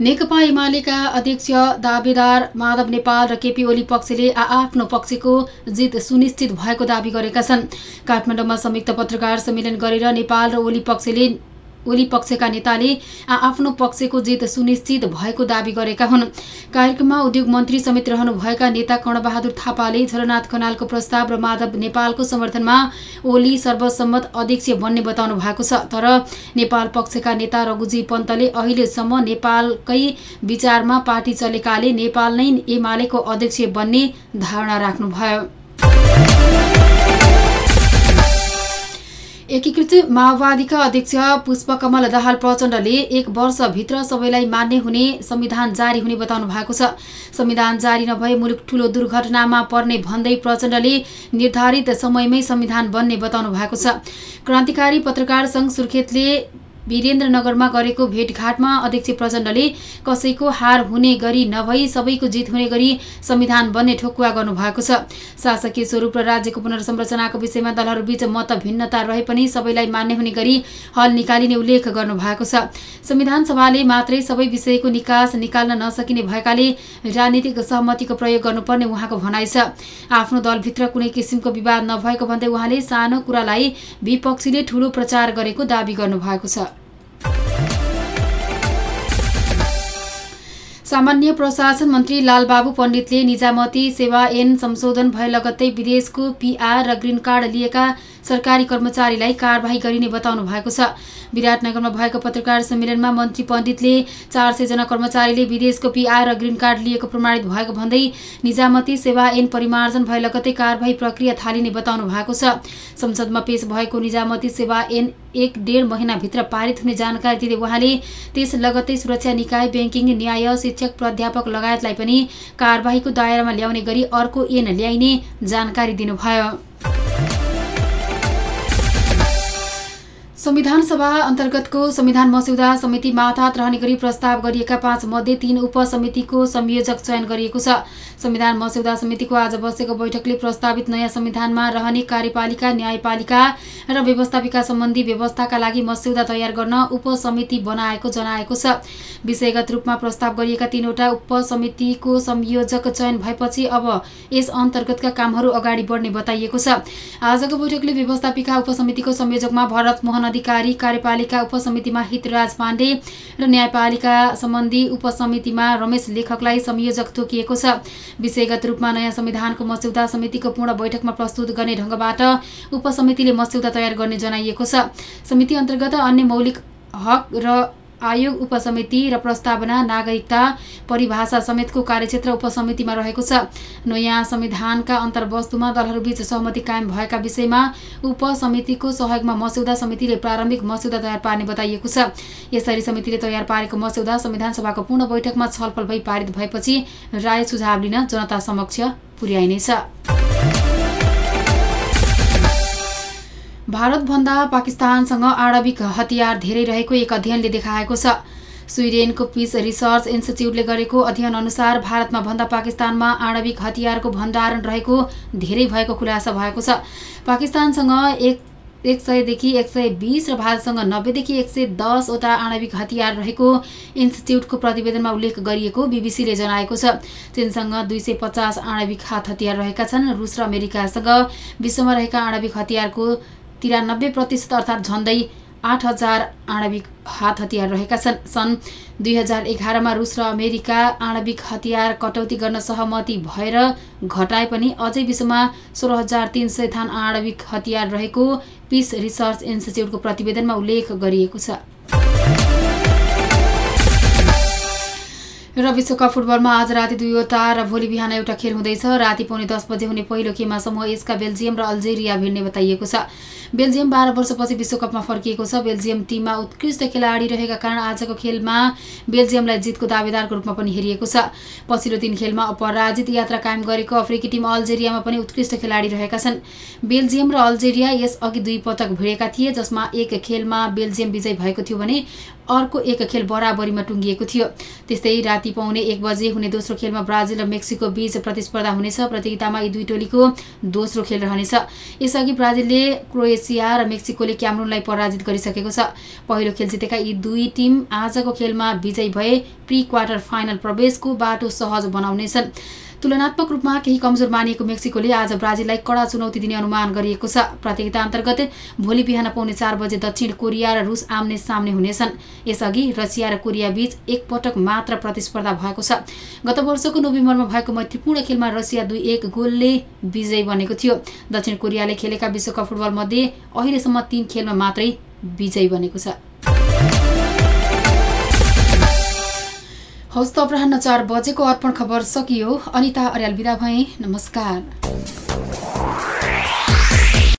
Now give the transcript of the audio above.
नेकपा एमालेका अध्यक्ष दावेदार माधव नेपाल र केपी ओली पक्षले आआफ्नो पक्षको जित सुनिश्चित भएको दावी गरेका छन्। काठमाडौँमा संयुक्त पत्रकार सम्मेलन गरेर नेपाल र ओली पक्षले ओली पक्षका नेताले आफ्नो पक्षको जित सुनिश्चित भएको दावी गरेका हुन्। कार्यक्रममा उद्योग मन्त्री समेत रहनुभएका नेता कर्णबहादुर थापाले झलनाथ खनालको प्रस्ताव र माधव नेपालको समर्थनमा ओली सर्वसम्मत अध्यक्ष बन्ने बताउनु भएको छ। तर नेपाल पक्षका नेता रघुजी पन्तले अहिलेसम्म नेपालकै विचारमा पार्टी चलेकाले नेपाल नै एमालेको अध्यक्ष बन्ने धारणा राख्नुभयो। एकीकृत माओवादीका अध्यक्ष पुष्पकमल दाहाल प्रचण्डले एक वर्षभित्र सबैलाई मान्य हुने संविधान जारी हुने बताउनु भएको छ। संविधान जारी नभए मुलुक ठूलो दुर्घटनामा पर्ने भन्दै प्रचण्डले निर्धारित समयमै संविधान बन्ने बताउनु भएको छ। क्रान्तिकारी पत्रकार संघ सुर्खेतले वीरेन्द्रनगरमा गरेको भेटघाटमा अध्यक्ष प्रचण्डले कसैको हार हुने गरी नभई सबैको जित हुने गरी संविधान बन्ने ठोकुवा गर्नुभएको छ। शासकीय स्वरूप र राज्यको पुनर्संरचनाको विषयमा दलहरूबीच मत भिन्नता रहे पनि सबैलाई मान्य हुने गरी हल निकालिने उल्लेख गर्नुभएको छ। संविधान सभाले मात्रै सबै विषयको निकास निकाल्न नसकिने भएकाले राजनीतिक सहमतिको प्रयोग गर्नुपर्ने उहाँको भनाइ छ। आफ्नो दलभित्र कुनै किसिमको विवाद नभएको भन्दै उहाँले सानो कुरालाई विपक्षीले ठूलो प्रचार गरेको दावी गर्नुभएको छ। सामान्य प्रशासन मन्त्री लालबाबु पण्डितले निजामती सेवा ऐन संशोधन भए लगत्तै विदेशको पिआर र ग्रिन कार्ड लिएका सरकारी कर्मचारीलाई कारवाही गरिने बताउनु भएको छ। विराटनगरमा भएको पत्रकार सम्मेलनमा मन्त्री पण्डितले चार सयजना कर्मचारीले विदेशको पिआर र ग्रिन कार्ड लिएको प्रमाणित भएको भन्दै निजामती सेवा ऐन परिमार्जन भए लगतै कारवाही प्रक्रिया थालिने बताउनु भएको छ। संसदमा पेश भएको निजामती सेवा ऐन एक डेढ महिनाभित्र पारित हुने जानकारी दिँदै उहाँले त्यस लगत्तै सुरक्षा निकाय ब्याङ्किङ न्याय शिक्षक प्राध्यापक लगायतलाई पनि कारवाहीको दायरामा ल्याउने गरी अर्को ऐन ल्याइने जानकारी दिनुभयो। संविधान सभा अन्तर्गतको संविधान मस्यौदा समिति माथात रहने गरी प्रस्ताव गरिएका पाँच मध्ये तीन उपसमितिको संयोजक चयन गरिएको छ। संविधान मस्यौदा समितिको आज बसेको बैठकले प्रस्तावित नयाँ संविधानमा रहने कार्यपालिका न्यायपालिका र व्यवस्थापिका सम्बन्धी व्यवस्थाका लागि मस्यौदा तयार गर्न उपसमिति बनाएको जनाएको छ। विषयगत रूपमा प्रस्ताव गरिएका तीनवटा उपसमितिको संयोजक चयन भएपछि अब यस अन्तर्गतका कामहरू अगाडि बढ्ने बताइएको छ। आजको बैठकले व्यवस्थापिका उपसमितिको संयोजकमा भरत मोहन अधिकारी कार्यपालिका उपसमितिमा हितराज पाण्डे र न्यायपालिका सम्बन्धी उपसमितिमा रमेश लेखकलाई संयोजक तोकिएको छ। विषयगत रूपमा नयाँ संविधानको मस्यौदा समितिको पूर्ण बैठकमा प्रस्तुत गर्ने ढङ्गबाट उपसमितिले मस्यौदा तयार गर्ने जनाइएको छ। समिति अन्तर्गत अन्य मौलिक हक र आयोग उपसमिति र प्रस्तावना नागरिकता परिभाषा समेतको कार्यक्षेत्र उपसमितिमा रहेको छ। नयाँ संविधानका अन्तर्वस्तुमा दलहरूबीच सहमति कायम भएका विषयमा उपसमितिको सहयोगमा मस्यौदा समितिले प्रारम्भिक मस्यौदा तयार पार्ने बताइएको छ। यसरी समितिले तयार पारेको मस्यौदा संविधान सभाको पूर्ण बैठकमा छलफल भई पारित भएपछि राय सुझाव लिन जनता समक्ष पुर्याइनेछ। भारतभन्दा पाकिस्तानसँग आणविक हतियार धेरै रहेको एक अध्ययनले देखाएको छ। स्विडेनको पिस रिसर्च इन्स्टिच्युटले गरेको अध्ययन अनुसार भारतमा भन्दा पाकिस्तानमा आणविक हतियारको भण्डारण रहेको धेरै भएको खुलासा भएको छ। पाकिस्तानसँग एक एक सयदेखि एक सय बिस र भारतसँग नब्बेदेखि एक सय दसवटा आणविक हतियार रहेको इन्स्टिच्युटको प्रतिवेदनमा उल्लेख गरिएको बिबिसीले जनाएको छ। चीनसँग दुई सय पचास आणविक हात हतियार रहेका छन्। रुस र अमेरिकासँग विश्वमा रहेका आणविक हतियारको तिरानब्बे प्रतिशत अर्थात् झन्डै आठ हजार आणविक हात हतियार रहेका छन्। सन् दुई हजार एघारमा रुस र अमेरिका आणविक हतियार कटौती गर्न सहमति भएर घटाए पनि अझै विश्वमा सोह्र हजार तिन सय थान आणविक हतियार रहेको पिस रिसर्च इन्स्टिच्युटको प्रतिवेदनमा उल्लेख गरिएको छ। र विश्वकप फुटबलमा आज राति दुईवटा र भोलि बिहान एउटा खेल हुँदैछ। राति पाउने दस बजे हुने पहिलो खेलमा समूह यसका बेल्जियम र अल्जेरिया भिड्ने बताइएको छ। बेल्जियम बाह्र वर्षपछि विश्वकपमा फर्किएको छ। बेल्जियम टिममा उत्कृष्ट खेलाडी रहेका कारण आजको खेलमा बेल्जियमलाई जितको दावेदारको रूपमा पनि हेरिएको छ। पछिल्लो तीन खेलमा अपराजित यात्रा कायम गरेको अफ्रिकी टिम अल्जेरियामा पनि उत्कृष्ट खेलाडी रहेका छन्। बेल्जियम र अल्जेरिया यसअघि दुई पटक भिडेका थिए जसमा एक खेलमा बेल्जियम विजय भएको थियो भने अर्को एक खेल बराबरीमा टुङ्गिएको थियो। त्यस्तै राति पाउने एक बजे हुने दोस्रो खेलमा ब्राजिल र मेक्सिको बीच प्रतिस्पर्धा हुनेछ। प्रतियोगितामा यी दुई टोलीको दोस्रो खेल रहनेछ। यसअघि ब्राजिलले क्रोएसिया र मेक्सिकोले क्यामरुनलाई पराजित गरिसकेको छ। पहिलो खेल जितेका यी दुई टिम आजको खेलमा विजयी भए प्री क्वार्टर फाइनल प्रवेशको बाटो सहज बनाउनेछन्। तुलनात्मक रूपमा केही कमजोर मानिएको मेक्सिकोले आज ब्राजिललाई कडा चुनौती दिने अनुमान गरिएको छ। प्रतियोगिता अन्तर्गत भोलि बिहान पाउने चार बजे दक्षिण कोरिया र रुस आम्ने सामने हुनेछन्। यसअघि रसिया र कोरिया बीच एकपटक मात्र प्रतिस्पर्धा भएको छ। गत वर्षको नोभेम्बरमा भएको मैत्रीपूर्ण खेलमा रसिया दुई एक गोलले विजयी बनेको थियो। दक्षिण कोरियाले खेलेका विश्वकप फुटबल मध्ये अहिलेसम्म तीन खेलमा मात्रै विजयी बनेको छ। हौस् त अपराह चार बजेको अर्पण खबर सकियो। अनिता अर्याल बिदा भए। नमस्कार।